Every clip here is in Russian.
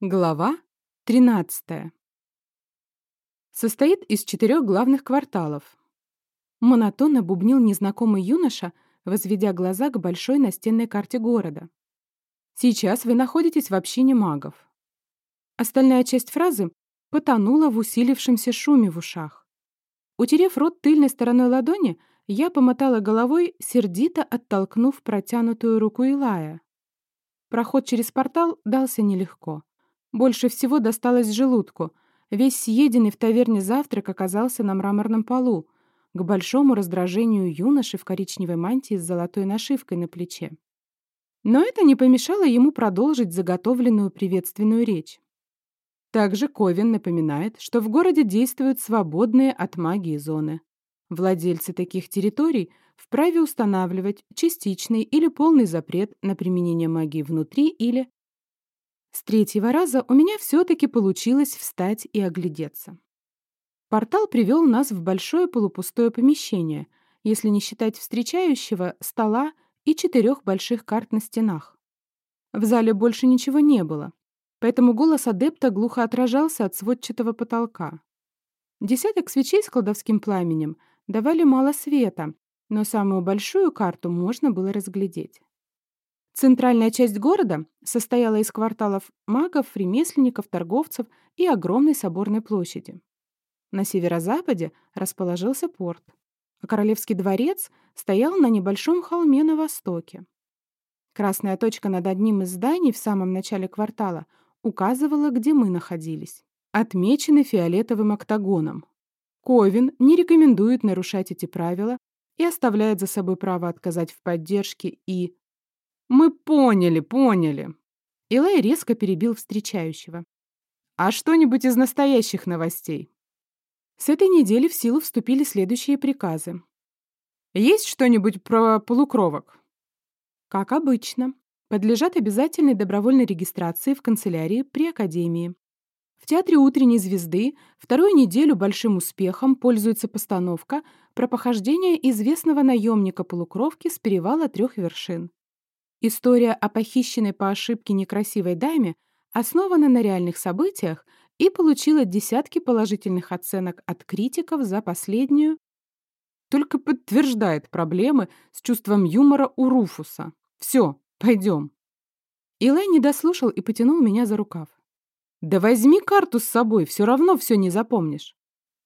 Глава 13. Состоит из четырех главных кварталов. Монотонно бубнил незнакомый юноша, возведя глаза к большой настенной карте города. Сейчас вы находитесь в общине магов. Остальная часть фразы потонула в усилившемся шуме в ушах. Утерев рот тыльной стороной ладони, я помотала головой, сердито оттолкнув протянутую руку Илая. Проход через портал дался нелегко. Больше всего досталось желудку. Весь съеденный в таверне завтрак оказался на мраморном полу, к большому раздражению юноши в коричневой мантии с золотой нашивкой на плече. Но это не помешало ему продолжить заготовленную приветственную речь. Также Ковин напоминает, что в городе действуют свободные от магии зоны. Владельцы таких территорий вправе устанавливать частичный или полный запрет на применение магии внутри или с третьего раза у меня все-таки получилось встать и оглядеться. Портал привел нас в большое полупустое помещение, если не считать встречающего, стола и четырех больших карт на стенах. В зале больше ничего не было, поэтому голос адепта глухо отражался от сводчатого потолка. Десяток свечей с кладовским пламенем давали мало света, но самую большую карту можно было разглядеть. Центральная часть города состояла из кварталов магов, ремесленников, торговцев и огромной соборной площади. На северо-западе расположился порт, а Королевский дворец стоял на небольшом холме на востоке. Красная точка над одним из зданий в самом начале квартала указывала, где мы находились. Отмечены фиолетовым октагоном. Ковин не рекомендует нарушать эти правила и оставляет за собой право отказать в поддержке и «Мы поняли, поняли». Илай резко перебил встречающего. «А что-нибудь из настоящих новостей?» С этой недели в силу вступили следующие приказы. «Есть что-нибудь про полукровок?» «Как обычно. Подлежат обязательной добровольной регистрации в канцелярии при Академии. В Театре «Утренней звезды» вторую неделю большим успехом пользуется постановка про похождение известного наемника-полукровки с перевала трех вершин. История о похищенной по ошибке некрасивой даме основана на реальных событиях и получила десятки положительных оценок от критиков за последнюю, только подтверждает проблемы с чувством юмора у Руфуса. Все, пойдем. Илай не дослушал и потянул меня за рукав. «Да возьми карту с собой, все равно все не запомнишь.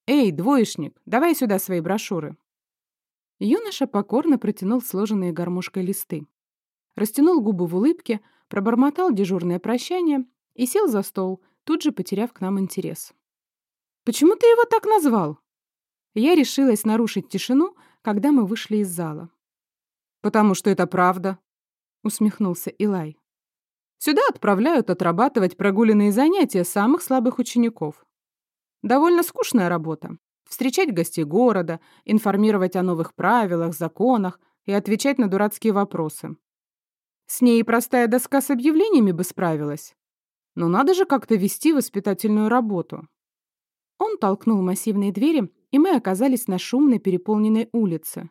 Эй, двоечник, давай сюда свои брошюры». Юноша покорно протянул сложенные гармошкой листы растянул губы в улыбке, пробормотал дежурное прощание и сел за стол, тут же потеряв к нам интерес. «Почему ты его так назвал?» Я решилась нарушить тишину, когда мы вышли из зала. «Потому что это правда», — усмехнулся Илай. «Сюда отправляют отрабатывать прогуленные занятия самых слабых учеников. Довольно скучная работа. Встречать гостей города, информировать о новых правилах, законах и отвечать на дурацкие вопросы. С ней и простая доска с объявлениями бы справилась. Но надо же как-то вести воспитательную работу. Он толкнул массивные двери, и мы оказались на шумной переполненной улице.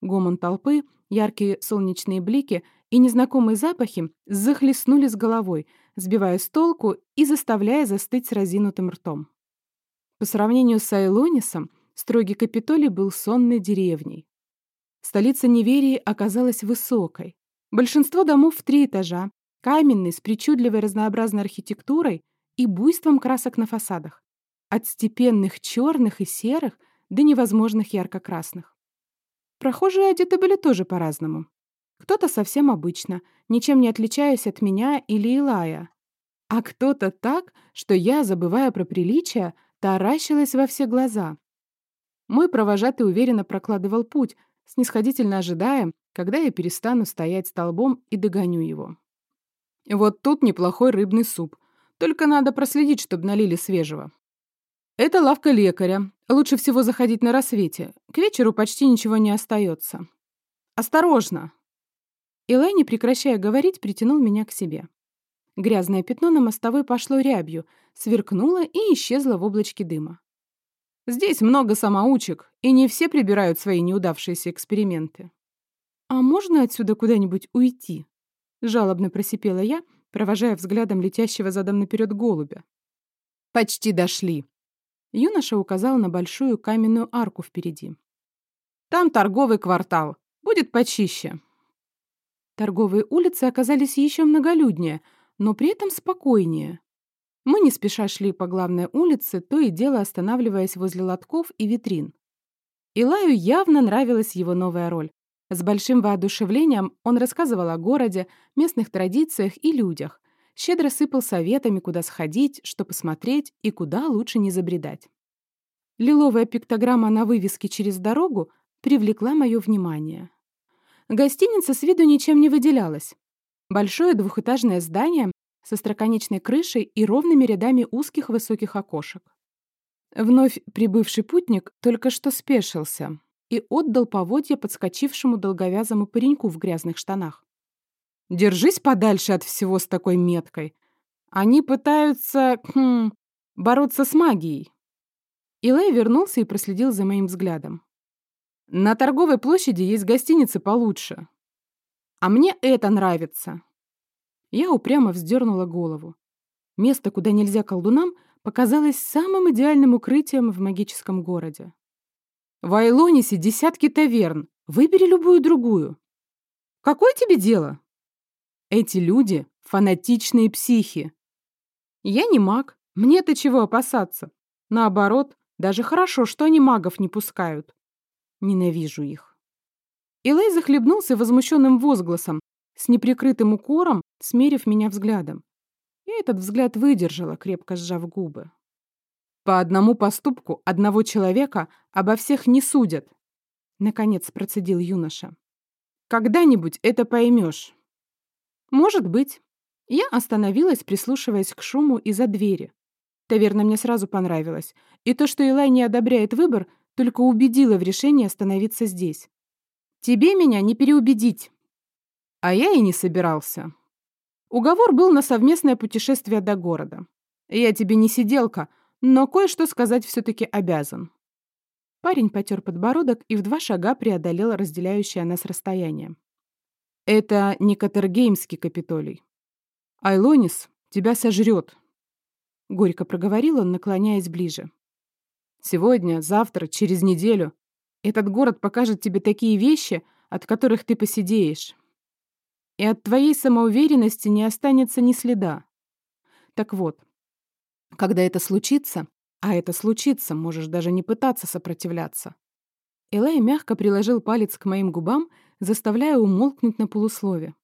Гомон толпы, яркие солнечные блики и незнакомые запахи захлестнули с головой, сбивая с толку и заставляя застыть с разинутым ртом. По сравнению с Айлонисом, строгий Капитолий был сонной деревней. Столица неверии оказалась высокой, Большинство домов в три этажа, каменный, с причудливой разнообразной архитектурой и буйством красок на фасадах. От степенных черных и серых до невозможных ярко-красных. Прохожие одеты были тоже по-разному. Кто-то совсем обычно, ничем не отличаясь от меня или Илая. А кто-то так, что я, забывая про приличия, таращилась во все глаза. Мой провожатый уверенно прокладывал путь, снисходительно ожидая, когда я перестану стоять столбом и догоню его. Вот тут неплохой рыбный суп. Только надо проследить, чтобы налили свежего. Это лавка лекаря. Лучше всего заходить на рассвете. К вечеру почти ничего не остается. Осторожно! Илай, не прекращая говорить, притянул меня к себе. Грязное пятно на мостовой пошло рябью, сверкнуло и исчезло в облачке дыма. Здесь много самоучек, и не все прибирают свои неудавшиеся эксперименты. «А можно отсюда куда-нибудь уйти?» Жалобно просипела я, провожая взглядом летящего задом наперед голубя. «Почти дошли!» Юноша указал на большую каменную арку впереди. «Там торговый квартал. Будет почище». Торговые улицы оказались еще многолюднее, но при этом спокойнее. Мы не спеша шли по главной улице, то и дело останавливаясь возле лотков и витрин. Илаю явно нравилась его новая роль. С большим воодушевлением он рассказывал о городе, местных традициях и людях, щедро сыпал советами, куда сходить, что посмотреть и куда лучше не забредать. Лиловая пиктограмма на вывеске через дорогу привлекла мое внимание. Гостиница с виду ничем не выделялась. Большое двухэтажное здание со строконечной крышей и ровными рядами узких высоких окошек. Вновь прибывший путник только что спешился и отдал поводья подскочившему долговязому пареньку в грязных штанах. «Держись подальше от всего с такой меткой. Они пытаются, хм, бороться с магией». Илэй вернулся и проследил за моим взглядом. «На торговой площади есть гостиницы получше. А мне это нравится». Я упрямо вздернула голову. Место, куда нельзя колдунам, показалось самым идеальным укрытием в магическом городе. В Айлонисе десятки таверн. Выбери любую другую. Какое тебе дело? Эти люди — фанатичные психи. Я не маг. Мне-то чего опасаться? Наоборот, даже хорошо, что они магов не пускают. Ненавижу их. Илэй захлебнулся возмущенным возгласом, с неприкрытым укором, смерив меня взглядом. И этот взгляд выдержала, крепко сжав губы. «По одному поступку одного человека обо всех не судят», — наконец процедил юноша. «Когда-нибудь это поймешь». «Может быть». Я остановилась, прислушиваясь к шуму из-за двери. Таверна мне сразу понравилась, и то, что Илай не одобряет выбор, только убедило в решении остановиться здесь. «Тебе меня не переубедить». А я и не собирался. Уговор был на совместное путешествие до города. Я тебе не сиделка, но кое-что сказать все-таки обязан. Парень потер подбородок и в два шага преодолел разделяющее нас расстояние. Это не Катергеймский Капитолий. Айлонис тебя сожрет. Горько проговорил он, наклоняясь ближе. Сегодня, завтра, через неделю этот город покажет тебе такие вещи, от которых ты посидеешь и от твоей самоуверенности не останется ни следа. Так вот, когда это случится, а это случится, можешь даже не пытаться сопротивляться. Элай мягко приложил палец к моим губам, заставляя умолкнуть на полуслове.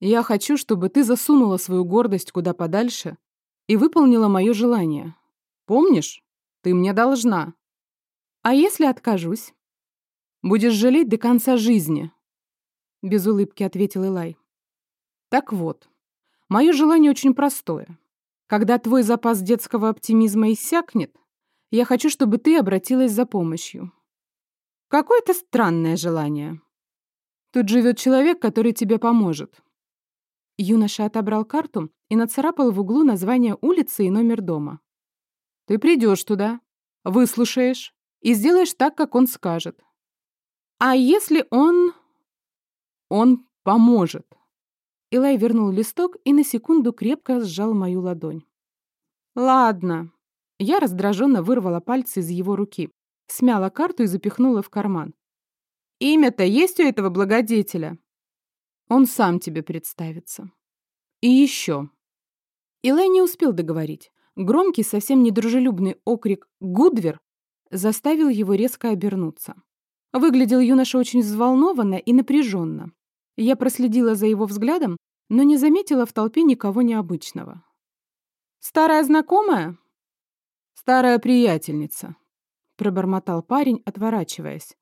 «Я хочу, чтобы ты засунула свою гордость куда подальше и выполнила мое желание. Помнишь? Ты мне должна. А если откажусь? Будешь жалеть до конца жизни, без улыбки ответил Элай. Так вот, мое желание очень простое. Когда твой запас детского оптимизма иссякнет, я хочу, чтобы ты обратилась за помощью. Какое-то странное желание. Тут живет человек, который тебе поможет. Юноша отобрал карту и нацарапал в углу название улицы и номер дома. Ты придешь туда, выслушаешь и сделаешь так, как он скажет. А если он он поможет. Илай вернул листок и на секунду крепко сжал мою ладонь. Ладно. Я раздраженно вырвала пальцы из его руки, смяла карту и запихнула в карман. Имя-то есть у этого благодетеля? Он сам тебе представится. И еще. Илай не успел договорить. Громкий, совсем недружелюбный окрик «Гудвер» заставил его резко обернуться. Выглядел юноша очень взволнованно и напряженно. Я проследила за его взглядом, но не заметила в толпе никого необычного. «Старая знакомая?» «Старая приятельница», — пробормотал парень, отворачиваясь.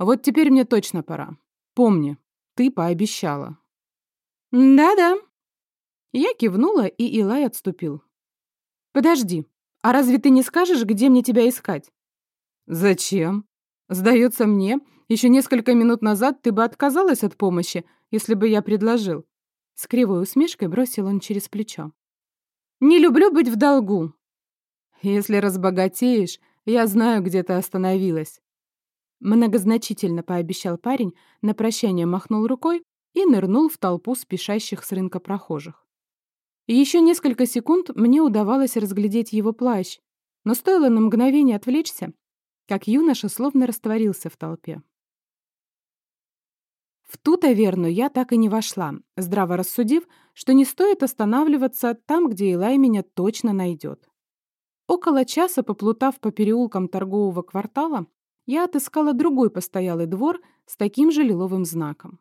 «Вот теперь мне точно пора. Помни, ты пообещала». «Да-да». Я кивнула, и Илай отступил. «Подожди, а разве ты не скажешь, где мне тебя искать?» «Зачем? Сдается мне, еще несколько минут назад ты бы отказалась от помощи, если бы я предложил». С кривой усмешкой бросил он через плечо. «Не люблю быть в долгу». «Если разбогатеешь, я знаю, где ты остановилась». Многозначительно пообещал парень, на прощание махнул рукой и нырнул в толпу спешащих с рынка прохожих. Еще несколько секунд мне удавалось разглядеть его плащ, но стоило на мгновение отвлечься, как юноша словно растворился в толпе. В ту таверну я так и не вошла, здраво рассудив, что не стоит останавливаться там, где Илай меня точно найдет. Около часа, поплутав по переулкам торгового квартала, я отыскала другой постоялый двор с таким же лиловым знаком.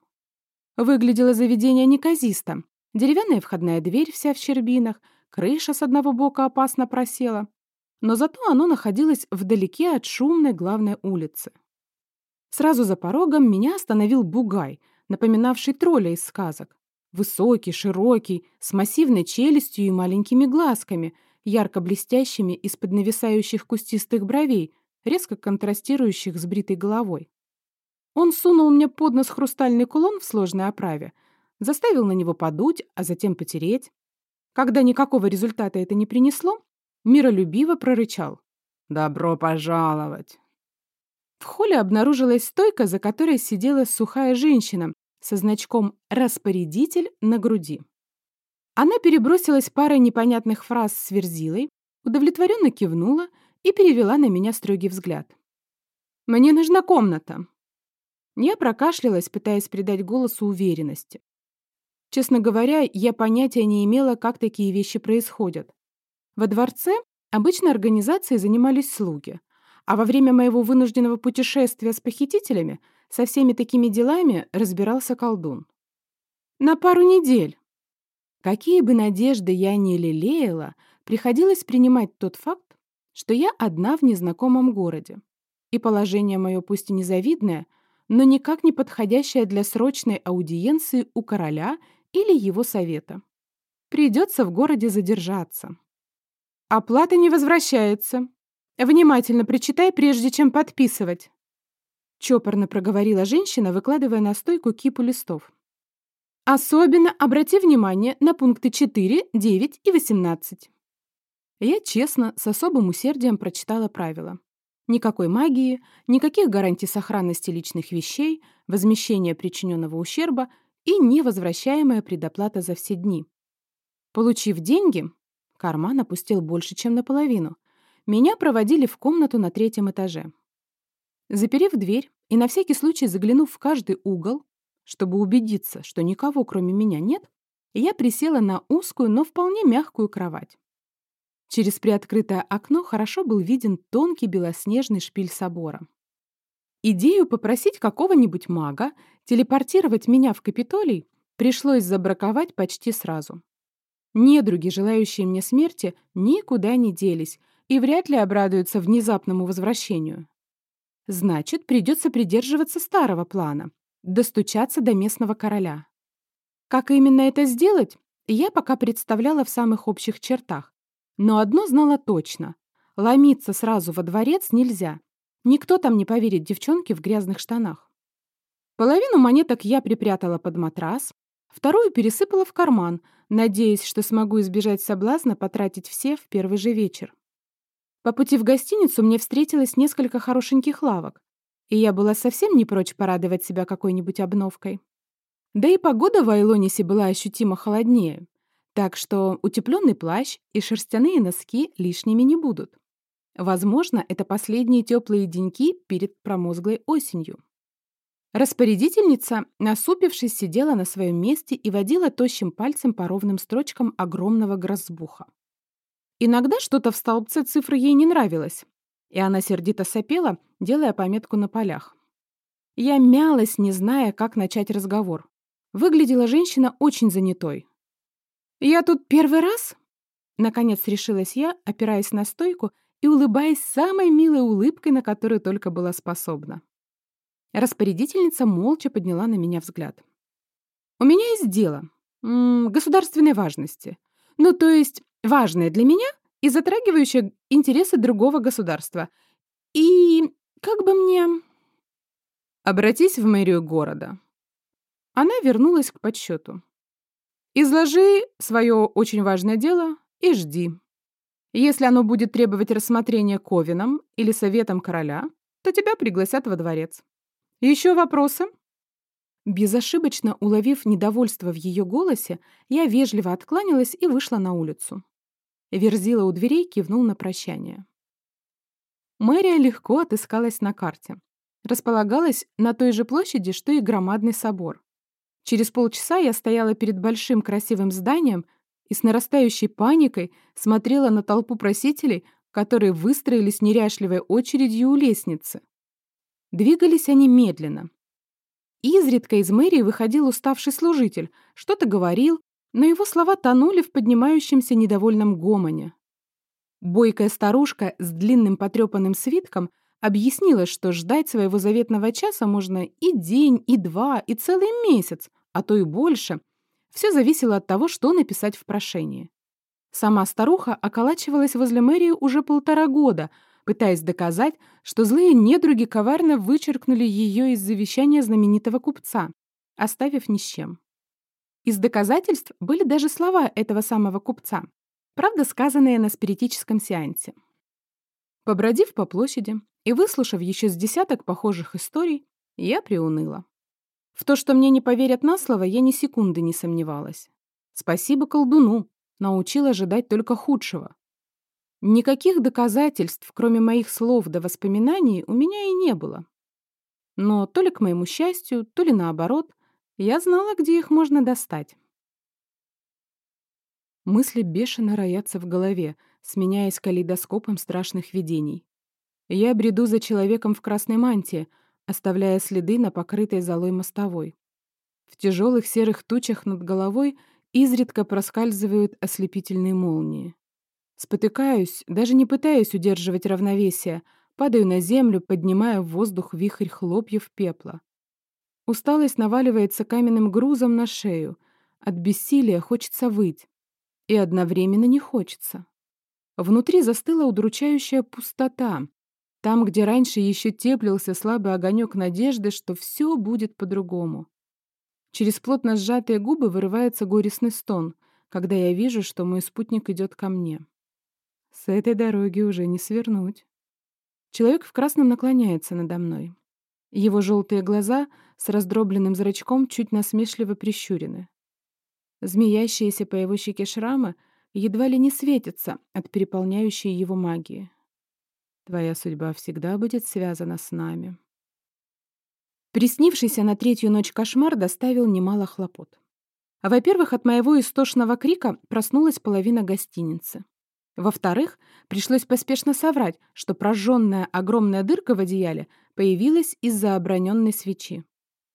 Выглядело заведение неказисто. Деревянная входная дверь вся в щербинах, крыша с одного бока опасно просела, но зато оно находилось вдалеке от шумной главной улицы. Сразу за порогом меня остановил бугай, напоминавший тролля из сказок. Высокий, широкий, с массивной челюстью и маленькими глазками, ярко блестящими из-под нависающих кустистых бровей, резко контрастирующих с бритой головой. Он сунул мне под нос хрустальный кулон в сложной оправе, заставил на него подуть, а затем потереть. Когда никакого результата это не принесло, миролюбиво прорычал. «Добро пожаловать!» В холле обнаружилась стойка, за которой сидела сухая женщина со значком «Распорядитель» на груди. Она перебросилась парой непонятных фраз с Верзилой, удовлетворенно кивнула и перевела на меня строгий взгляд. «Мне нужна комната». Я прокашлялась, пытаясь придать голосу уверенности. Честно говоря, я понятия не имела, как такие вещи происходят. Во дворце обычно организацией занимались слуги, а во время моего вынужденного путешествия с похитителями со всеми такими делами разбирался колдун. На пару недель. Какие бы надежды я ни лелеяла, приходилось принимать тот факт, что я одна в незнакомом городе. И положение мое пусть и незавидное, но никак не подходящее для срочной аудиенции у короля или его совета. Придется в городе задержаться. Оплата не возвращается. Внимательно прочитай, прежде чем подписывать. Чопорно проговорила женщина, выкладывая на стойку кипу листов. Особенно обрати внимание на пункты 4, 9 и 18. Я честно, с особым усердием прочитала правила. Никакой магии, никаких гарантий сохранности личных вещей, возмещения причиненного ущерба и невозвращаемая предоплата за все дни. Получив деньги, Карман опустил больше, чем наполовину. Меня проводили в комнату на третьем этаже. Заперев дверь и на всякий случай заглянув в каждый угол, чтобы убедиться, что никого кроме меня нет, я присела на узкую, но вполне мягкую кровать. Через приоткрытое окно хорошо был виден тонкий белоснежный шпиль собора. Идею попросить какого-нибудь мага телепортировать меня в Капитолий пришлось забраковать почти сразу. Недруги, желающие мне смерти, никуда не делись и вряд ли обрадуются внезапному возвращению. Значит, придется придерживаться старого плана — достучаться до местного короля. Как именно это сделать, я пока представляла в самых общих чертах. Но одно знала точно — ломиться сразу во дворец нельзя. Никто там не поверит девчонке в грязных штанах. Половину монеток я припрятала под матрас, Вторую пересыпала в карман, надеясь, что смогу избежать соблазна потратить все в первый же вечер. По пути в гостиницу мне встретилось несколько хорошеньких лавок, и я была совсем не прочь порадовать себя какой-нибудь обновкой. Да и погода в Айлонисе была ощутимо холоднее, так что утепленный плащ и шерстяные носки лишними не будут. Возможно, это последние теплые деньки перед промозглой осенью. Распорядительница, насупившись, сидела на своем месте и водила тощим пальцем по ровным строчкам огромного грозбуха. Иногда что-то в столбце цифры ей не нравилось, и она сердито сопела, делая пометку на полях. Я мялась, не зная, как начать разговор. Выглядела женщина очень занятой. «Я тут первый раз?» Наконец решилась я, опираясь на стойку и улыбаясь самой милой улыбкой, на которую только была способна. Распорядительница молча подняла на меня взгляд. «У меня есть дело. М -м, государственной важности. Ну, то есть важное для меня и затрагивающее интересы другого государства. И как бы мне...» «Обратись в мэрию города». Она вернулась к подсчету. «Изложи свое очень важное дело и жди. Если оно будет требовать рассмотрения Ковином или Советом Короля, то тебя пригласят во дворец. Еще вопросы?» Безошибочно уловив недовольство в ее голосе, я вежливо откланялась и вышла на улицу. Верзила у дверей кивнул на прощание. Мэрия легко отыскалась на карте. Располагалась на той же площади, что и громадный собор. Через полчаса я стояла перед большим красивым зданием и с нарастающей паникой смотрела на толпу просителей, которые выстроились неряшливой очередью у лестницы. Двигались они медленно, Изредка из мэрии выходил уставший служитель, что-то говорил, но его слова тонули в поднимающемся недовольном гомоне. Бойкая старушка с длинным потрепанным свитком объяснила, что ждать своего заветного часа можно и день, и два, и целый месяц, а то и больше. Все зависело от того, что написать в прошении. Сама старуха околачивалась возле мэрии уже полтора года — пытаясь доказать, что злые недруги коварно вычеркнули ее из завещания знаменитого купца, оставив ни с чем. Из доказательств были даже слова этого самого купца, правда, сказанные на спиритическом сеансе. Побродив по площади и выслушав еще с десяток похожих историй, я приуныла. В то, что мне не поверят на слово, я ни секунды не сомневалась. Спасибо колдуну, научил ожидать только худшего. Никаких доказательств, кроме моих слов до воспоминаний, у меня и не было. Но то ли к моему счастью, то ли наоборот, я знала, где их можно достать. Мысли бешено роятся в голове, сменяясь калейдоскопом страшных видений. Я бреду за человеком в красной мантии, оставляя следы на покрытой золой мостовой. В тяжелых серых тучах над головой изредка проскальзывают ослепительные молнии. Спотыкаюсь, даже не пытаюсь удерживать равновесие, падаю на землю, поднимая в воздух вихрь хлопьев пепла. Усталость наваливается каменным грузом на шею. От бессилия хочется выть. И одновременно не хочется. Внутри застыла удручающая пустота. Там, где раньше еще теплился слабый огонек надежды, что все будет по-другому. Через плотно сжатые губы вырывается горестный стон, когда я вижу, что мой спутник идет ко мне. С этой дороги уже не свернуть. Человек в красном наклоняется надо мной. Его желтые глаза с раздробленным зрачком чуть насмешливо прищурены. Змеящиеся по его щеке шрамы едва ли не светятся от переполняющей его магии. Твоя судьба всегда будет связана с нами. Приснившийся на третью ночь кошмар доставил немало хлопот. Во-первых, от моего истошного крика проснулась половина гостиницы. Во-вторых, пришлось поспешно соврать, что прожженная огромная дырка в одеяле появилась из-за оброненной свечи.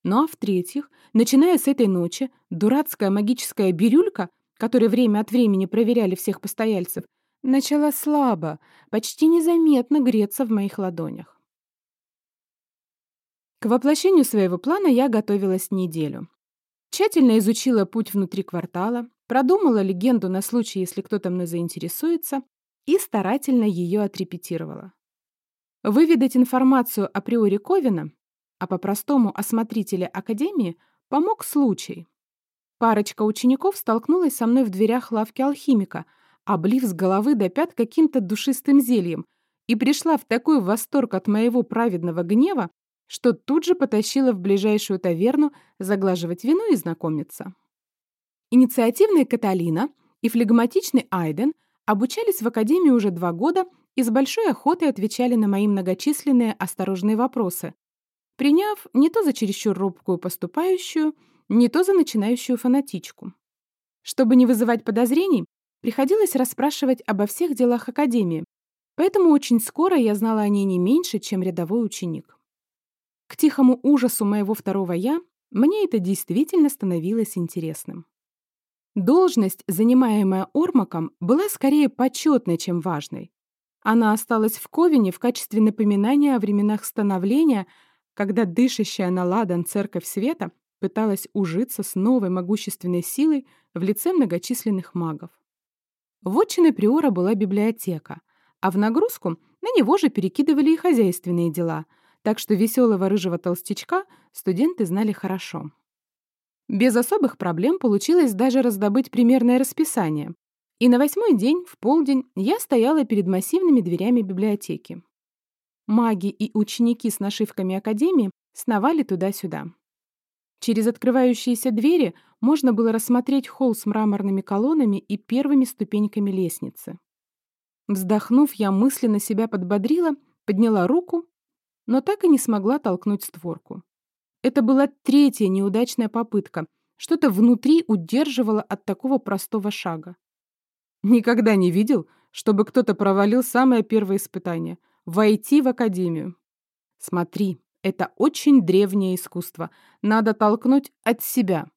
Ну а в-третьих, начиная с этой ночи, дурацкая магическая бирюлька, которой время от времени проверяли всех постояльцев, начала слабо, почти незаметно греться в моих ладонях. К воплощению своего плана я готовилась неделю. Тщательно изучила путь внутри квартала, продумала легенду на случай, если кто-то мной заинтересуется, и старательно ее отрепетировала. Выведать информацию о приоре Ковина, а по-простому о Академии, помог случай. Парочка учеников столкнулась со мной в дверях лавки алхимика, облив с головы до пят каким-то душистым зельем, и пришла в такой восторг от моего праведного гнева, что тут же потащила в ближайшую таверну заглаживать вино и знакомиться. Инициативная Каталина и флегматичный Айден обучались в академии уже два года и с большой охотой отвечали на мои многочисленные осторожные вопросы, приняв не то за чересчур робкую поступающую, не то за начинающую фанатичку. Чтобы не вызывать подозрений, приходилось расспрашивать обо всех делах академии, поэтому очень скоро я знала о ней не меньше, чем рядовой ученик. К тихому ужасу моего второго «я» мне это действительно становилось интересным. Должность, занимаемая Ормаком, была скорее почетной, чем важной. Она осталась в Ковине в качестве напоминания о временах становления, когда дышащая на ладан Церковь Света пыталась ужиться с новой могущественной силой в лице многочисленных магов. Вотчиной Приора была библиотека, а в нагрузку на него же перекидывали и хозяйственные дела, так что веселого рыжего толстячка студенты знали хорошо. Без особых проблем получилось даже раздобыть примерное расписание. И на восьмой день, в полдень, я стояла перед массивными дверями библиотеки. Маги и ученики с нашивками Академии сновали туда-сюда. Через открывающиеся двери можно было рассмотреть холл с мраморными колоннами и первыми ступеньками лестницы. Вздохнув, я мысленно себя подбодрила, подняла руку, но так и не смогла толкнуть створку. Это была третья неудачная попытка. Что-то внутри удерживало от такого простого шага. Никогда не видел, чтобы кто-то провалил самое первое испытание — войти в академию. Смотри, это очень древнее искусство. Надо толкнуть от себя.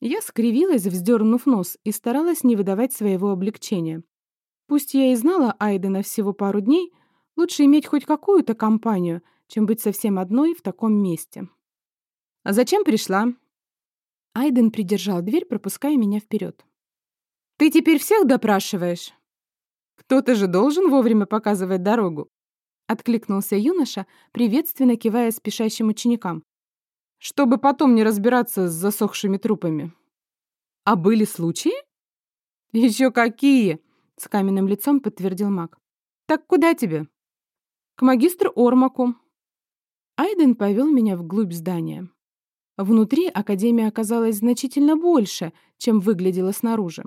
Я скривилась, вздернув нос, и старалась не выдавать своего облегчения. Пусть я и знала Айдена всего пару дней, лучше иметь хоть какую-то компанию, чем быть совсем одной в таком месте. «А зачем пришла?» Айден придержал дверь, пропуская меня вперед. «Ты теперь всех допрашиваешь?» «Кто-то же должен вовремя показывать дорогу», откликнулся юноша, приветственно кивая спешащим ученикам. «Чтобы потом не разбираться с засохшими трупами». «А были случаи?» «Еще какие!» — с каменным лицом подтвердил маг. «Так куда тебе?» «К магистру Ормаку». Айден повел меня вглубь здания. Внутри Академия оказалась значительно больше, чем выглядела снаружи.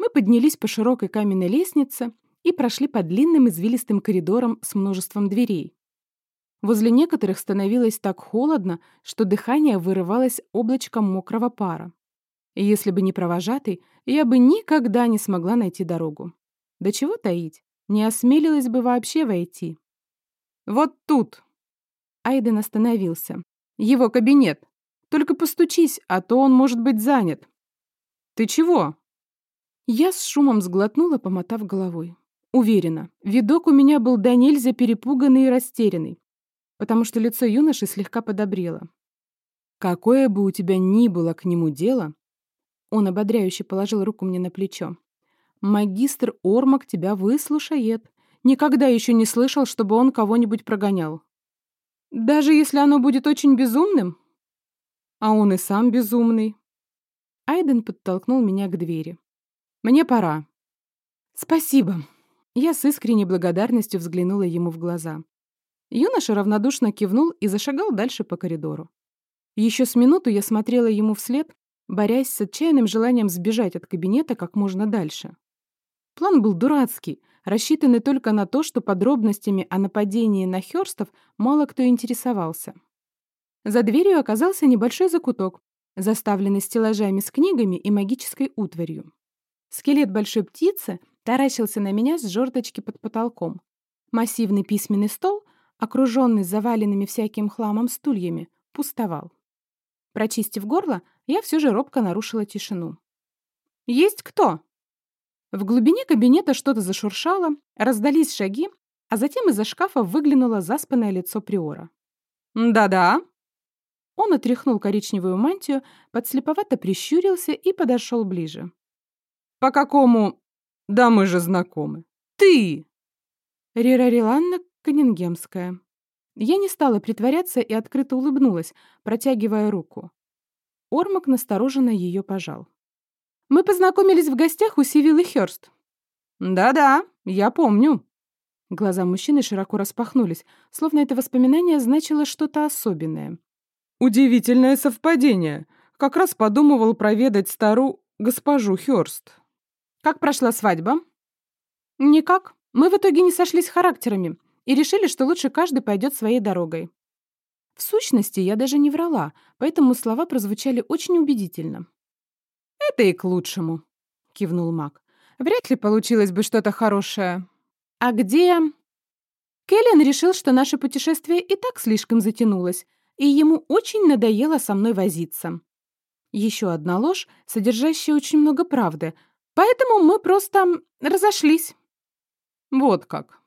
Мы поднялись по широкой каменной лестнице и прошли по длинным извилистым коридорам с множеством дверей. Возле некоторых становилось так холодно, что дыхание вырывалось облачком мокрого пара. И если бы не провожатый, я бы никогда не смогла найти дорогу. Да чего таить, не осмелилась бы вообще войти. «Вот тут!» Айден остановился. «Его кабинет. Только постучись, а то он может быть занят». «Ты чего?» Я с шумом сглотнула, помотав головой. Уверена, видок у меня был до нельзя перепуганный и растерянный, потому что лицо юноши слегка подобрело. «Какое бы у тебя ни было к нему дело...» Он ободряюще положил руку мне на плечо. «Магистр Ормак тебя выслушает. Никогда еще не слышал, чтобы он кого-нибудь прогонял. Даже если оно будет очень безумным?» «А он и сам безумный». Айден подтолкнул меня к двери. Мне пора». «Спасибо». Я с искренней благодарностью взглянула ему в глаза. Юноша равнодушно кивнул и зашагал дальше по коридору. Еще с минуту я смотрела ему вслед, борясь с отчаянным желанием сбежать от кабинета как можно дальше. План был дурацкий, рассчитанный только на то, что подробностями о нападении на Хёрстов мало кто интересовался. За дверью оказался небольшой закуток, заставленный стеллажами с книгами и магической утварью. Скелет большой птицы таращился на меня с жердочки под потолком. Массивный письменный стол, окруженный заваленными всяким хламом стульями, пустовал. Прочистив горло, я все же робко нарушила тишину. «Есть кто?» В глубине кабинета что-то зашуршало, раздались шаги, а затем из-за шкафа выглянуло заспанное лицо Приора. «Да-да». Он отряхнул коричневую мантию, подслеповато прищурился и подошел ближе. «По какому...» «Да мы же знакомы». «Ты!» Рира Риланна Каннингемская. Я не стала притворяться и открыто улыбнулась, протягивая руку. Ормак настороженно ее пожал. «Мы познакомились в гостях у Сивиллы Хёрст». «Да-да, я помню». Глаза мужчины широко распахнулись, словно это воспоминание значило что-то особенное. «Удивительное совпадение. Как раз подумывал проведать стару госпожу Хёрст». «Как прошла свадьба?» «Никак. Мы в итоге не сошлись характерами и решили, что лучше каждый пойдет своей дорогой». В сущности, я даже не врала, поэтому слова прозвучали очень убедительно. «Это и к лучшему», — кивнул маг. «Вряд ли получилось бы что-то хорошее». «А где...» Келлен решил, что наше путешествие и так слишком затянулось, и ему очень надоело со мной возиться. Еще одна ложь, содержащая очень много правды, Поэтому мы просто разошлись. Вот как.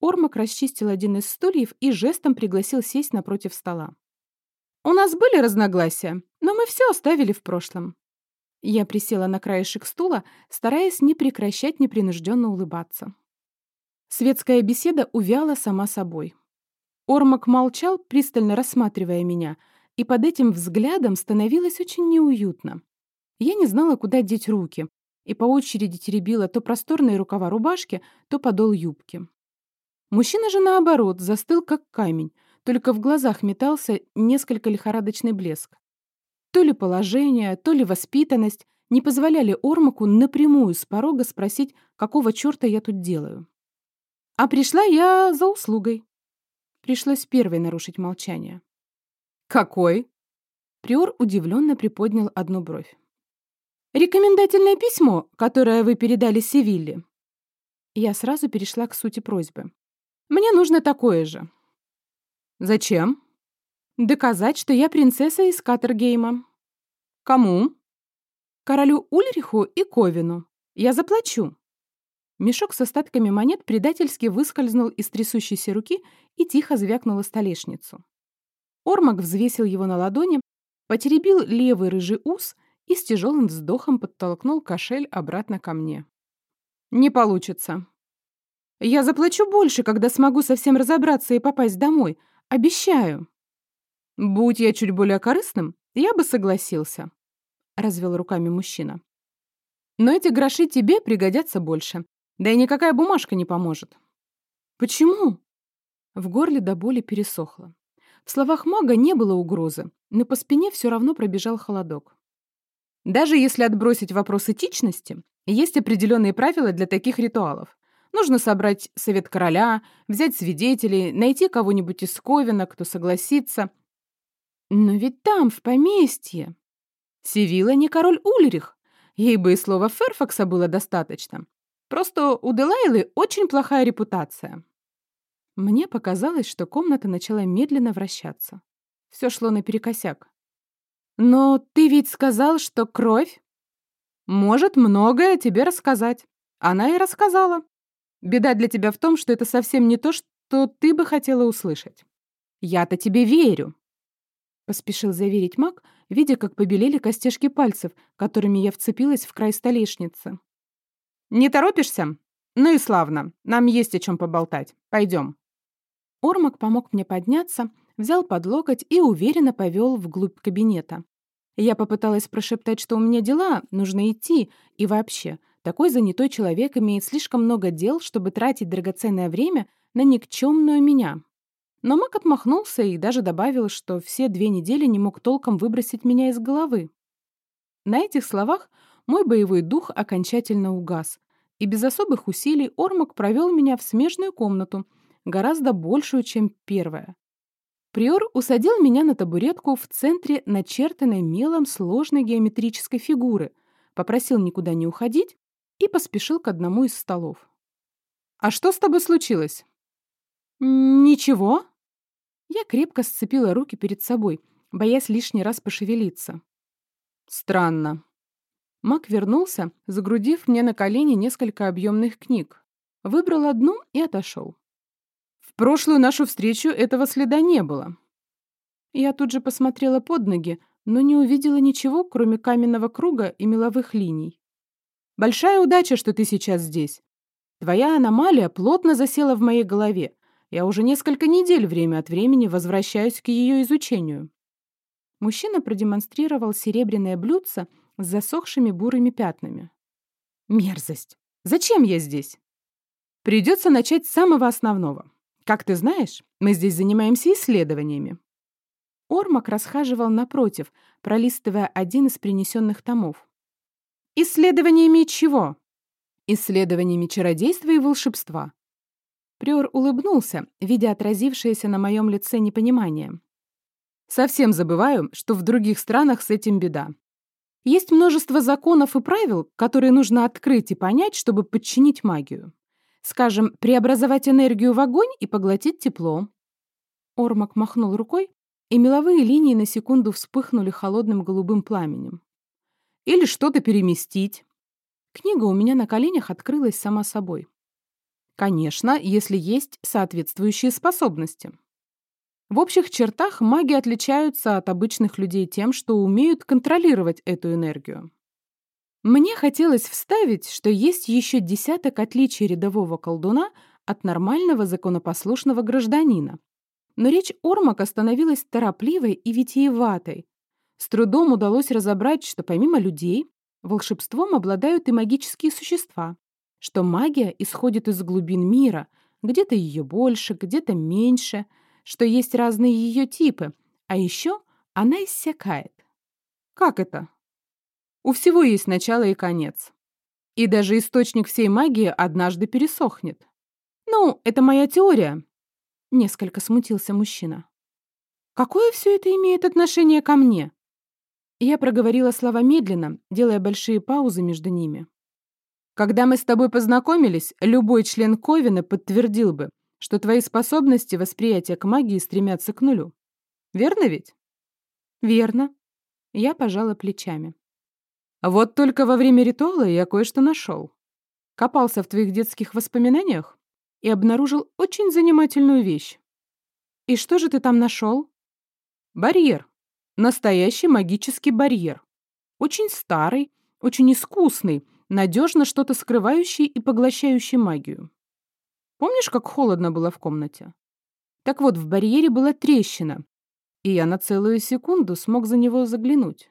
Ормак расчистил один из стульев и жестом пригласил сесть напротив стола. У нас были разногласия, но мы все оставили в прошлом. Я присела на краешек стула, стараясь не прекращать непринужденно улыбаться. Светская беседа увяла сама собой. Ормак молчал, пристально рассматривая меня, и под этим взглядом становилось очень неуютно. Я не знала, куда деть руки, и по очереди теребила то просторные рукава рубашки, то подол юбки. Мужчина же, наоборот, застыл как камень, только в глазах метался несколько лихорадочный блеск. То ли положение, то ли воспитанность не позволяли Ормаку напрямую с порога спросить, какого черта я тут делаю. А пришла я за услугой. Пришлось первой нарушить молчание. «Какой?» Приор удивленно приподнял одну бровь. «Рекомендательное письмо, которое вы передали Севилле». Я сразу перешла к сути просьбы. «Мне нужно такое же». «Зачем?» «Доказать, что я принцесса из Катергейма». «Кому?» «Королю Ульриху и Ковину. Я заплачу». Мешок с остатками монет предательски выскользнул из трясущейся руки и тихо звякнул столешницу. Ормак взвесил его на ладони, потеребил левый рыжий ус и с тяжелым вздохом подтолкнул кошель обратно ко мне. «Не получится. Я заплачу больше, когда смогу совсем разобраться и попасть домой. Обещаю». «Будь я чуть более корыстным, я бы согласился», — развел руками мужчина. «Но эти гроши тебе пригодятся больше. Да и никакая бумажка не поможет. Почему? В горле до боли пересохло. В словах мага не было угрозы, но по спине все равно пробежал холодок. Даже если отбросить вопрос этичности, есть определенные правила для таких ритуалов. Нужно собрать совет короля, взять свидетелей, найти кого-нибудь из Ковина, кто согласится. Но ведь там, в поместье... Севила не король Ульрих. Ей бы и слова Ферфакса было достаточно. Просто у Делайлы очень плохая репутация». Мне показалось, что комната начала медленно вращаться. Все шло наперекосяк. «Но ты ведь сказал, что кровь?» «Может многое тебе рассказать». Она и рассказала. Беда для тебя в том, что это совсем не то, что ты бы хотела услышать. Я-то тебе верю. Поспешил заверить маг, видя, как побелели костяшки пальцев, которыми я вцепилась в край столешницы. «Не торопишься? Ну и славно. Нам есть о чем поболтать. Пойдем». Ормак помог мне подняться, взял под локоть и уверенно повел вглубь кабинета. Я попыталась прошептать, что у меня дела, нужно идти, и вообще, такой занятой человек имеет слишком много дел, чтобы тратить драгоценное время на никчемную меня. Но Мак отмахнулся и даже добавил, что все две недели не мог толком выбросить меня из головы. На этих словах мой боевой дух окончательно угас, и без особых усилий Ормак провел меня в смежную комнату, гораздо большую, чем первая. Приор усадил меня на табуретку в центре начертанной мелом сложной геометрической фигуры, попросил никуда не уходить и поспешил к одному из столов. «А что с тобой случилось?» «Ничего». Я крепко сцепила руки перед собой, боясь лишний раз пошевелиться. «Странно», Мак вернулся, загрудив мне на колени несколько объемных книг. Выбрал одну и отошел. Прошлую нашу встречу этого следа не было. Я тут же посмотрела под ноги, но не увидела ничего, кроме каменного круга и меловых линий. «Большая удача, что ты сейчас здесь. Твоя аномалия плотно засела в моей голове. Я уже несколько недель время от времени возвращаюсь к ее изучению». Мужчина продемонстрировал серебряное блюдце с засохшими бурыми пятнами. Мерзость! Зачем я здесь? Придется начать с самого основного. Как ты знаешь, мы здесь занимаемся исследованиями. Ормак расхаживал напротив, пролистывая один из принесенных томов. «Исследованиями чего?» «Исследованиями чародейства и волшебства». Приор улыбнулся, видя отразившееся на моем лице непонимание. «Совсем забываю, что в других странах с этим беда. Есть множество законов и правил, которые нужно открыть и понять, чтобы подчинить магию. Скажем, преобразовать энергию в огонь и поглотить тепло. Ормак махнул рукой, и меловые линии на секунду вспыхнули холодным голубым пламенем. Или что-то переместить. Книга у меня на коленях открылась сама собой. Конечно, если есть соответствующие способности. В общих чертах маги отличаются от обычных людей тем, что умеют контролировать эту энергию. Мне хотелось вставить, что есть еще десяток отличий рядового колдуна от нормального законопослушного гражданина. Но речь Ормака становилась торопливой и витиеватой. С трудом удалось разобрать, что помимо людей, волшебством обладают и магические существа, что магия исходит из глубин мира, где-то ее больше, где-то меньше — что есть разные ее типы, а еще она иссякает. Как это? У всего есть начало и конец. И даже источник всей магии однажды пересохнет. Ну, это моя теория. Несколько смутился мужчина. Какое все это имеет отношение ко мне? Я проговорила слова медленно, делая большие паузы между ними. Когда мы с тобой познакомились, любой член Ковина подтвердил бы, что твои способности восприятия к магии стремятся к нулю. Верно ведь? Верно. Я пожала плечами. Вот только во время ритуала я кое-что нашел. Копался в твоих детских воспоминаниях и обнаружил очень занимательную вещь. И что же ты там нашел? Барьер. Настоящий магический барьер. Очень старый, очень искусный, надежно что-то скрывающий и поглощающий магию. Помнишь, как холодно было в комнате? Так вот, в барьере была трещина, и я на целую секунду смог за него заглянуть.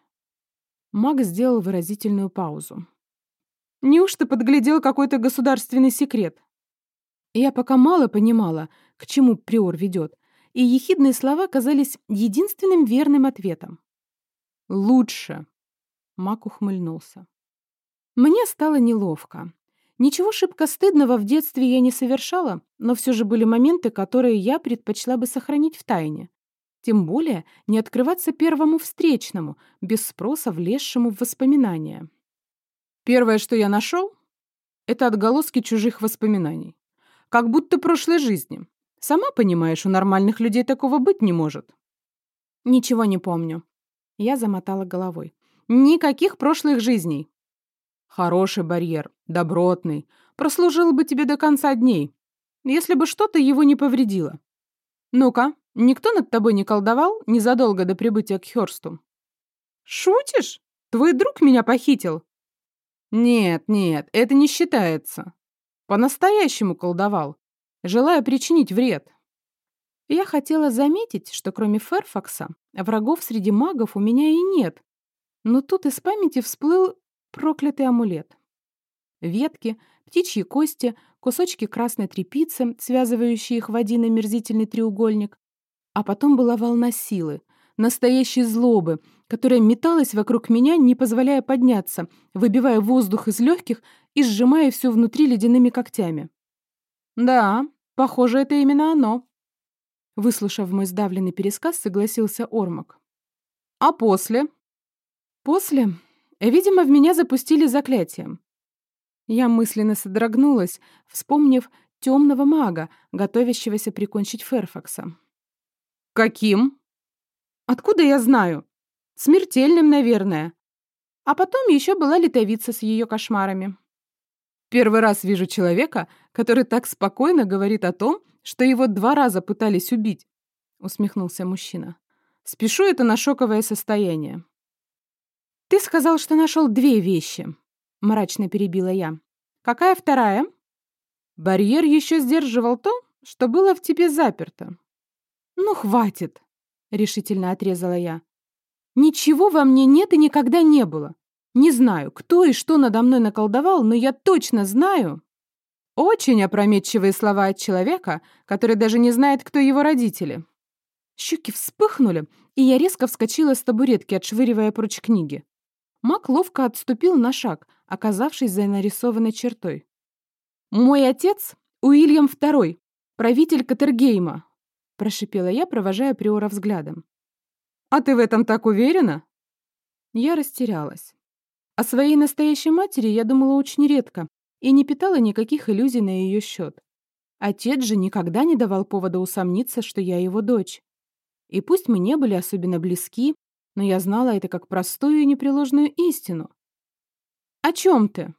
Маг сделал выразительную паузу. Неужто подглядел какой-то государственный секрет? Я пока мало понимала, к чему приор ведет, и ехидные слова казались единственным верным ответом. «Лучше!» — Мак ухмыльнулся. Мне стало неловко. Ничего шибко стыдного в детстве я не совершала, но все же были моменты, которые я предпочла бы сохранить в тайне. Тем более не открываться первому встречному, без спроса влезшему в воспоминания. Первое, что я нашел, это отголоски чужих воспоминаний. Как будто прошлой жизни. Сама понимаешь, у нормальных людей такого быть не может. Ничего не помню. Я замотала головой. Никаких прошлых жизней. Хороший барьер, добротный. Прослужил бы тебе до конца дней, если бы что-то его не повредило. Ну-ка, никто над тобой не колдовал незадолго до прибытия к Хёрсту? Шутишь? Твой друг меня похитил? Нет, нет, это не считается. По-настоящему колдовал, желая причинить вред. Я хотела заметить, что кроме Ферфакса, врагов среди магов у меня и нет. Но тут из памяти всплыл проклятый амулет. Ветки, птичьи кости, кусочки красной тряпицы, связывающие их в один омерзительный треугольник. А потом была волна силы, настоящей злобы, которая металась вокруг меня, не позволяя подняться, выбивая воздух из легких и сжимая все внутри ледяными когтями. «Да, похоже, это именно оно», — выслушав мой сдавленный пересказ, согласился Ормак. «А после?» «После Видимо, в меня запустили заклятие. Я мысленно содрогнулась, вспомнив темного мага, готовящегося прикончить Ферфакса. «Каким?» «Откуда я знаю?» «Смертельным, наверное. А потом еще была литовица с ее кошмарами». «Первый раз вижу человека, который так спокойно говорит о том, что его два раза пытались убить», — усмехнулся мужчина. «Спешу это на шоковое состояние». «Ты сказал, что нашел две вещи», — мрачно перебила я. «Какая вторая?» «Барьер еще сдерживал то, что было в тебе заперто». «Ну, хватит», — решительно отрезала я. «Ничего во мне нет и никогда не было. Не знаю, кто и что надо мной наколдовал, но я точно знаю...» Очень опрометчивые слова от человека, который даже не знает, кто его родители. Щеки вспыхнули, и я резко вскочила с табуретки, отшвыривая прочь книги. Мак ловко отступил на шаг, оказавшись за нарисованной чертой. «Мой отец — Уильям II, правитель Катергейма», — прошипела я, провожая Приора взглядом. «А ты в этом так уверена?» Я растерялась. О своей настоящей матери я думала очень редко и не питала никаких иллюзий на ее счет. Отец же никогда не давал повода усомниться, что я его дочь. И пусть мы не были особенно близки, но я знала это как простую и непреложную истину. «О чем ты?»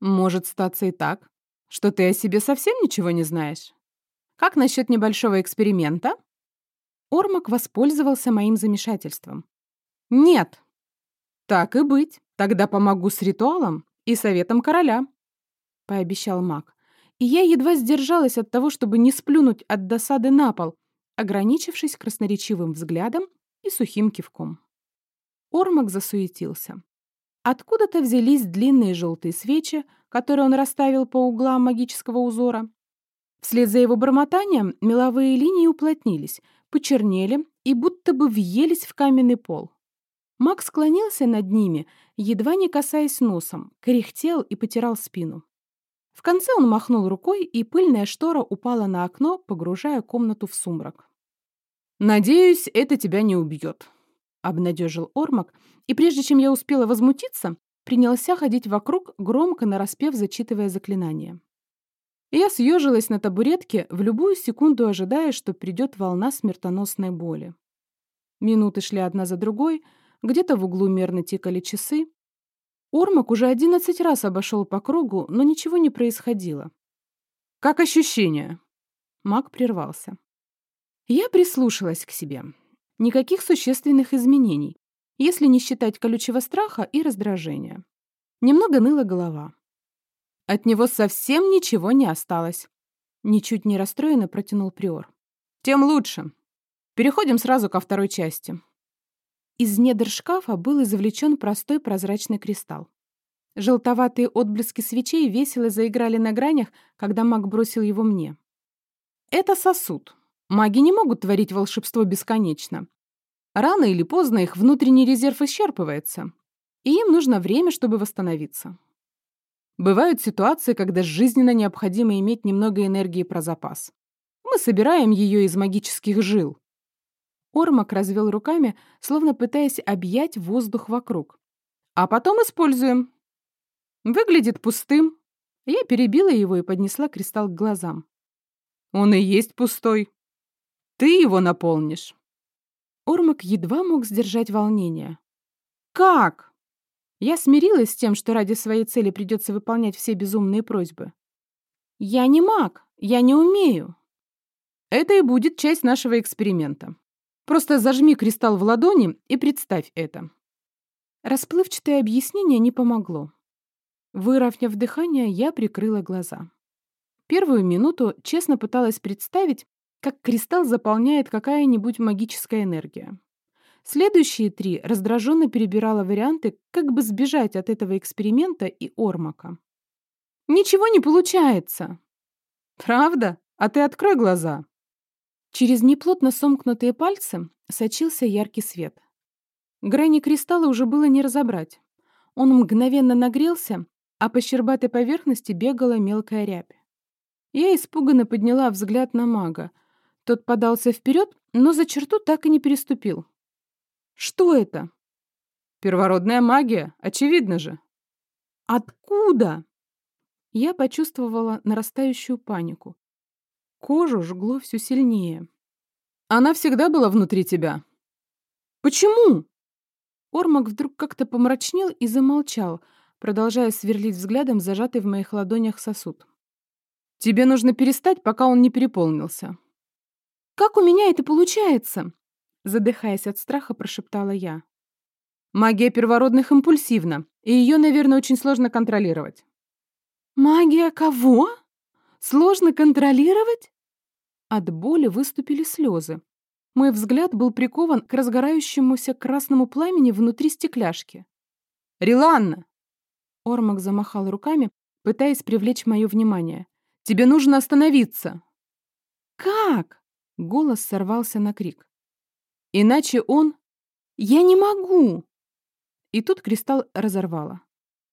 «Может статься и так, что ты о себе совсем ничего не знаешь. Как насчет небольшого эксперимента?» Ормак воспользовался моим замешательством. «Нет». «Так и быть. Тогда помогу с ритуалом и советом короля», — пообещал маг. И я едва сдержалась от того, чтобы не сплюнуть от досады на пол, ограничившись красноречивым взглядом и сухим кивком. Ормак засуетился. Откуда-то взялись длинные желтые свечи, которые он расставил по углам магического узора. Вслед за его бормотанием меловые линии уплотнились, почернели и будто бы въелись в каменный пол. Макс склонился над ними, едва не касаясь носом, кряхтел и потирал спину. В конце он махнул рукой, и пыльная штора упала на окно, погружая комнату в сумрак. «Надеюсь, это тебя не убьет», — обнадежил Ормак, и прежде чем я успела возмутиться, принялся ходить вокруг, громко нараспев, зачитывая заклинание. Я съежилась на табуретке, в любую секунду ожидая, что придет волна смертоносной боли. Минуты шли одна за другой, где-то в углу мерно тикали часы. Ормак уже одиннадцать раз обошел по кругу, но ничего не происходило. «Как ощущение?» Маг прервался. Я прислушалась к себе. Никаких существенных изменений, если не считать колючего страха и раздражения. Немного ныла голова. От него совсем ничего не осталось. Ничуть не расстроенно протянул Приор. Тем лучше. Переходим сразу ко второй части. Из недр шкафа был извлечен простой прозрачный кристалл. Желтоватые отблески свечей весело заиграли на гранях, когда маг бросил его мне. Это сосуд. Маги не могут творить волшебство бесконечно. Рано или поздно их внутренний резерв исчерпывается, и им нужно время, чтобы восстановиться. Бывают ситуации, когда жизненно необходимо иметь немного энергии про запас. Мы собираем ее из магических жил. Ормак развел руками, словно пытаясь объять воздух вокруг. А потом используем. Выглядит пустым. Я перебила его и поднесла кристалл к глазам. Он и есть пустой. Ты его наполнишь. Ормак едва мог сдержать волнение. Как? Я смирилась с тем, что ради своей цели придется выполнять все безумные просьбы. Я не маг, я не умею. Это и будет часть нашего эксперимента. Просто зажми кристалл в ладони и представь это. Расплывчатое объяснение не помогло. Выровняв дыхание, я прикрыла глаза. Первую минуту честно пыталась представить, как кристалл заполняет какая-нибудь магическая энергия. Следующие три раздраженно перебирала варианты, как бы сбежать от этого эксперимента и Ормака. «Ничего не получается!» «Правда? А ты открой глаза!» Через неплотно сомкнутые пальцы сочился яркий свет. Грани кристалла уже было не разобрать. Он мгновенно нагрелся, а по щербатой поверхности бегала мелкая рябь. Я испуганно подняла взгляд на мага. Тот подался вперед, но за черту так и не переступил. Что это? Первородная магия, очевидно же. Откуда? Я почувствовала нарастающую панику. Кожу жгло все сильнее. Она всегда была внутри тебя. Почему? Ормак вдруг как-то помрачнел и замолчал, продолжая сверлить взглядом зажатый в моих ладонях сосуд. Тебе нужно перестать, пока он не переполнился. Как у меня это получается? Задыхаясь от страха, прошептала я. Магия первородных импульсивна, и ее, наверное, очень сложно контролировать. Магия кого? Сложно контролировать? От боли выступили слезы. Мой взгляд был прикован к разгорающемуся красному пламени внутри стекляшки. «Риланна!» Ормак замахал руками, пытаясь привлечь мое внимание. «Тебе нужно остановиться!» «Как?» — голос сорвался на крик. Иначе он... Я не могу! И тут кристалл разорвало.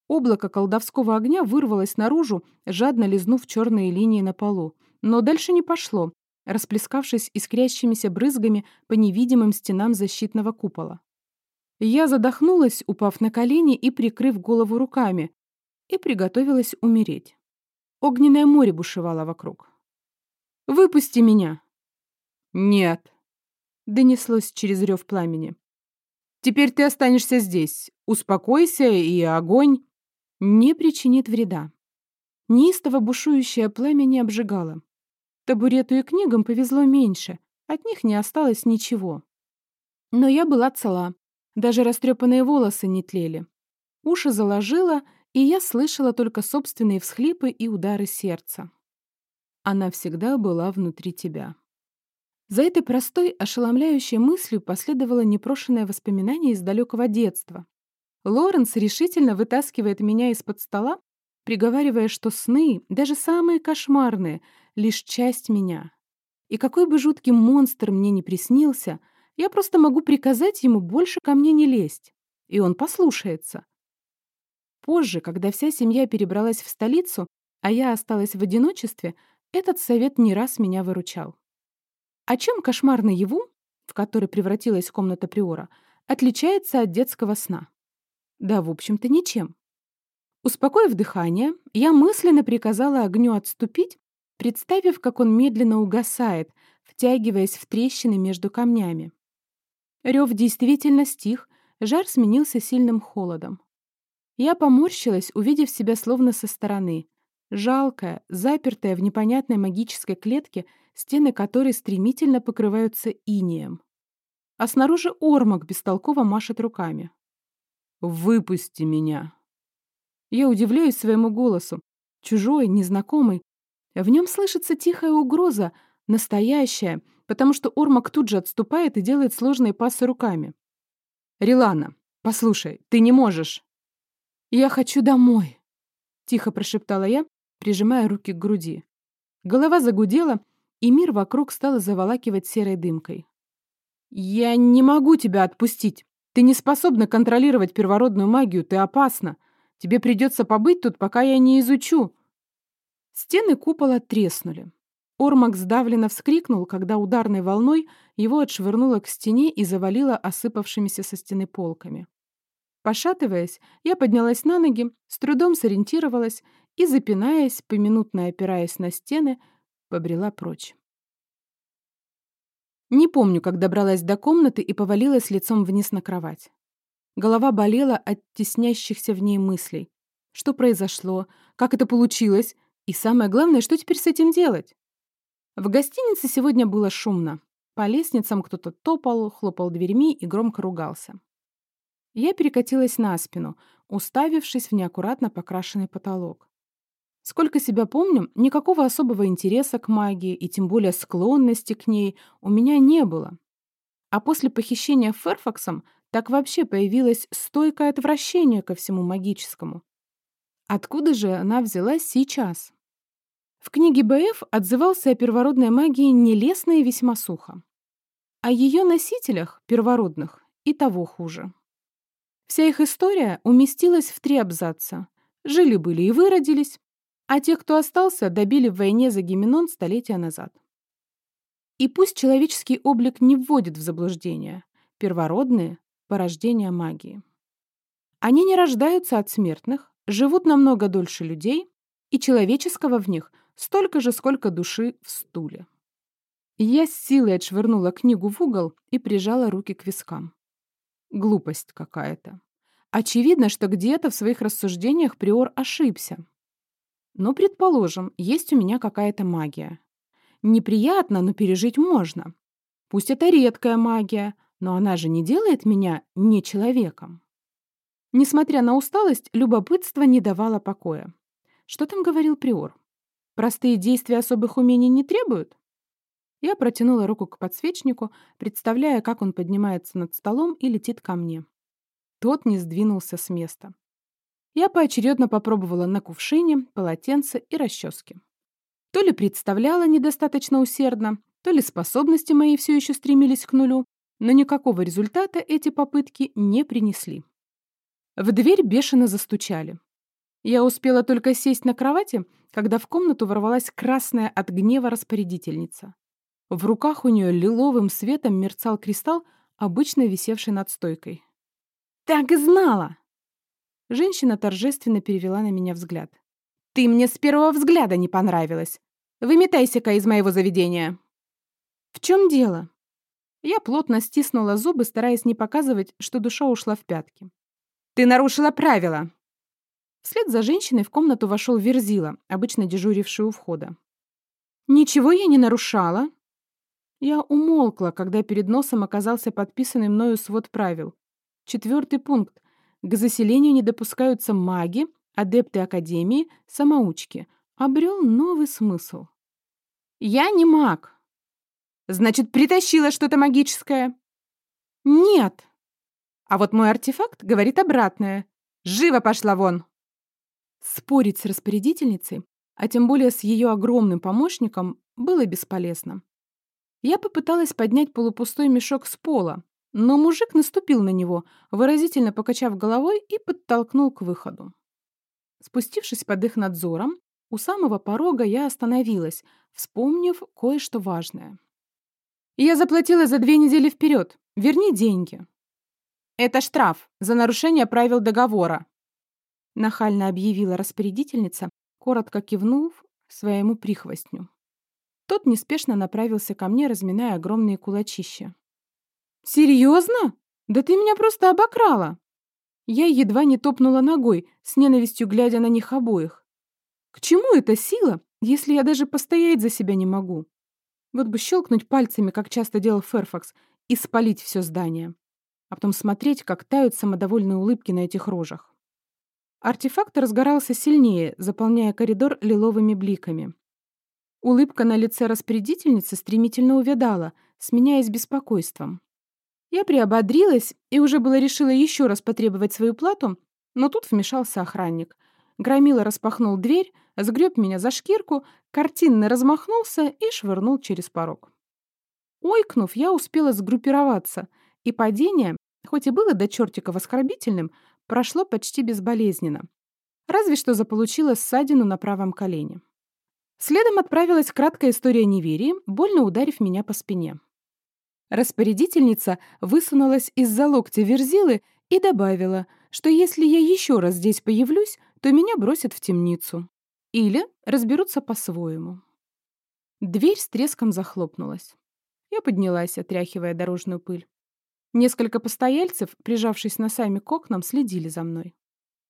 Облако колдовского огня вырвалось наружу, жадно лизнув черные линии на полу. Но дальше не пошло, расплескавшись искрящимися брызгами по невидимым стенам защитного купола. Я задохнулась, упав на колени и прикрыв голову руками, и приготовилась умереть. Огненное море бушевало вокруг. «Выпусти меня!» «Нет!» Донеслось через рев пламени. «Теперь ты останешься здесь. Успокойся, и огонь не причинит вреда». Неистово бушующее пламя не обжигало. Табурету и книгам повезло меньше, от них не осталось ничего. Но я была цела, даже растрепанные волосы не тлели. Уши заложило, и я слышала только собственные всхлипы и удары сердца. Она всегда была внутри тебя. За этой простой, ошеломляющей мыслью последовало непрошенное воспоминание из далекого детства. Лоренс решительно вытаскивает меня из-под стола, приговаривая, что сны, даже самые кошмарные, лишь часть меня. И какой бы жуткий монстр мне не приснился, я просто могу приказать ему больше ко мне не лезть. И он послушается. Позже, когда вся семья перебралась в столицу, а я осталась в одиночестве, этот совет не раз меня выручал. О чем кошмар наяву, в который превратилась комната Приора, отличается от детского сна? Да, в общем-то, ничем. Успокоив дыхание, я мысленно приказала огню отступить, представив, как он медленно угасает, втягиваясь в трещины между камнями. Рев действительно стих, жар сменился сильным холодом. Я поморщилась, увидев себя словно со стороны. Жалкая, запертая в непонятной магической клетке, стены которой стремительно покрываются инеем. А снаружи Ормак бестолково машет руками. «Выпусти меня!» Я удивляюсь своему голосу. Чужой, незнакомый. В нем слышится тихая угроза, настоящая, потому что Ормак тут же отступает и делает сложные пасы руками. «Рилана, послушай, ты не можешь!» «Я хочу домой!» — тихо прошептала я, прижимая руки к груди. Голова загудела, и мир вокруг стал заволакивать серой дымкой. «Я не могу тебя отпустить. Ты не способна контролировать первородную магию, ты опасна. Тебе придется побыть тут, пока я не изучу». Стены купола треснули. Ормак сдавленно вскрикнул, когда ударной волной его отшвырнуло к стене и завалило осыпавшимися со стены полками. Пошатываясь, я поднялась на ноги, с трудом сориентировалась и, запинаясь, поминутно опираясь на стены, побрела прочь. Не помню, как добралась до комнаты и повалилась лицом вниз на кровать. Голова болела от теснящихся в ней мыслей. Что произошло? Как это получилось? И самое главное, что теперь с этим делать? В гостинице сегодня было шумно. По лестницам кто-то топал, хлопал дверьми и громко ругался. Я перекатилась на спину, уставившись в неаккуратно покрашенный потолок. Сколько себя помню, никакого особого интереса к магии и тем более склонности к ней у меня не было. А после похищения Ферфаксом так вообще появилось стойкое отвращение ко всему магическому. Откуда же она взялась сейчас? В книге Б.Ф. отзывался о первородной магии нелестно и весьма сухо. О ее носителях, первородных, и того хуже. Вся их история уместилась в три абзаца. Жили-были и выродились, а тех, кто остался, добили в войне за Гименон столетия назад. И пусть человеческий облик не вводит в заблуждение, первородные — порождения магии. Они не рождаются от смертных, живут намного дольше людей, и человеческого в них столько же, сколько души в стуле. Я с силой отшвырнула книгу в угол и прижала руки к вискам. Глупость какая-то. Очевидно, что где-то в своих рассуждениях Приор ошибся. Но, предположим, есть у меня какая-то магия. Неприятно, но пережить можно. Пусть это редкая магия, но она же не делает меня не человеком. Несмотря на усталость, любопытство не давало покоя. Что там говорил Приор? Простые действия особых умений не требуют? Я протянула руку к подсвечнику, представляя, как он поднимается над столом и летит ко мне. Тот не сдвинулся с места. Я поочередно попробовала на кувшине, полотенце и расчески. То ли представляла недостаточно усердно, то ли способности мои все еще стремились к нулю, но никакого результата эти попытки не принесли. В дверь бешено застучали. Я успела только сесть на кровати, когда в комнату ворвалась красная от гнева распорядительница. В руках у нее лиловым светом мерцал кристалл, обычно висевший над стойкой. «Так и знала!» Женщина торжественно перевела на меня взгляд. «Ты мне с первого взгляда не понравилась. Выметайся-ка из моего заведения!» «В чем дело?» Я плотно стиснула зубы, стараясь не показывать, что душа ушла в пятки. «Ты нарушила правила!» Вслед за женщиной в комнату вошел Верзила, обычно дежуривший у входа. «Ничего я не нарушала!» Я умолкла, когда перед носом оказался подписанный мною свод правил. Четвертый пункт. К заселению не допускаются маги, адепты Академии, самоучки. Обрел новый смысл. «Я не маг». «Значит, притащила что-то магическое?» «Нет». «А вот мой артефакт говорит обратное. Живо пошла вон!» Спорить с распорядительницей, а тем более с ее огромным помощником, было бесполезно. Я попыталась поднять полупустой мешок с пола, но мужик наступил на него, выразительно покачав головой и подтолкнул к выходу. Спустившись под их надзором, у самого порога я остановилась, вспомнив кое-что важное. «Я заплатила за две недели вперед. Верни деньги». «Это штраф за нарушение правил договора», нахально объявила распорядительница, коротко кивнув своему прихвостню. Тот неспешно направился ко мне, разминая огромные кулачища. «Серьезно? Да ты меня просто обокрала!» Я едва не топнула ногой, с ненавистью глядя на них обоих. «К чему эта сила, если я даже постоять за себя не могу?» Вот бы щелкнуть пальцами, как часто делал Ферфакс, и спалить все здание. А потом смотреть, как тают самодовольные улыбки на этих рожах. Артефакт разгорался сильнее, заполняя коридор лиловыми бликами. Улыбка на лице распорядительницы стремительно увядала, сменяясь беспокойством. Я приободрилась и уже было решила еще раз потребовать свою плату, но тут вмешался охранник. Громила распахнул дверь, сгреб меня за шкирку, картинно размахнулся и швырнул через порог. Ойкнув, я успела сгруппироваться, и падение, хоть и было до чертиков оскорбительным, прошло почти безболезненно. Разве что заполучила ссадину на правом колене. Следом отправилась краткая история неверия, больно ударив меня по спине. Распорядительница высунулась из-за локтя Верзилы и добавила, что если я еще раз здесь появлюсь, то меня бросят в темницу. Или разберутся по-своему. Дверь с треском захлопнулась. Я поднялась, отряхивая дорожную пыль. Несколько постояльцев, прижавшись носами к окнам, следили за мной.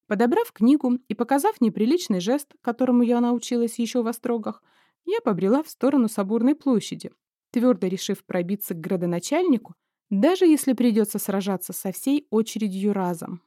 Подобрав книгу и показав неприличный жест, которому я научилась еще в Острогах, я побрела в сторону Соборной площади, твердо решив пробиться к градоначальнику, даже если придется сражаться со всей очередью разом.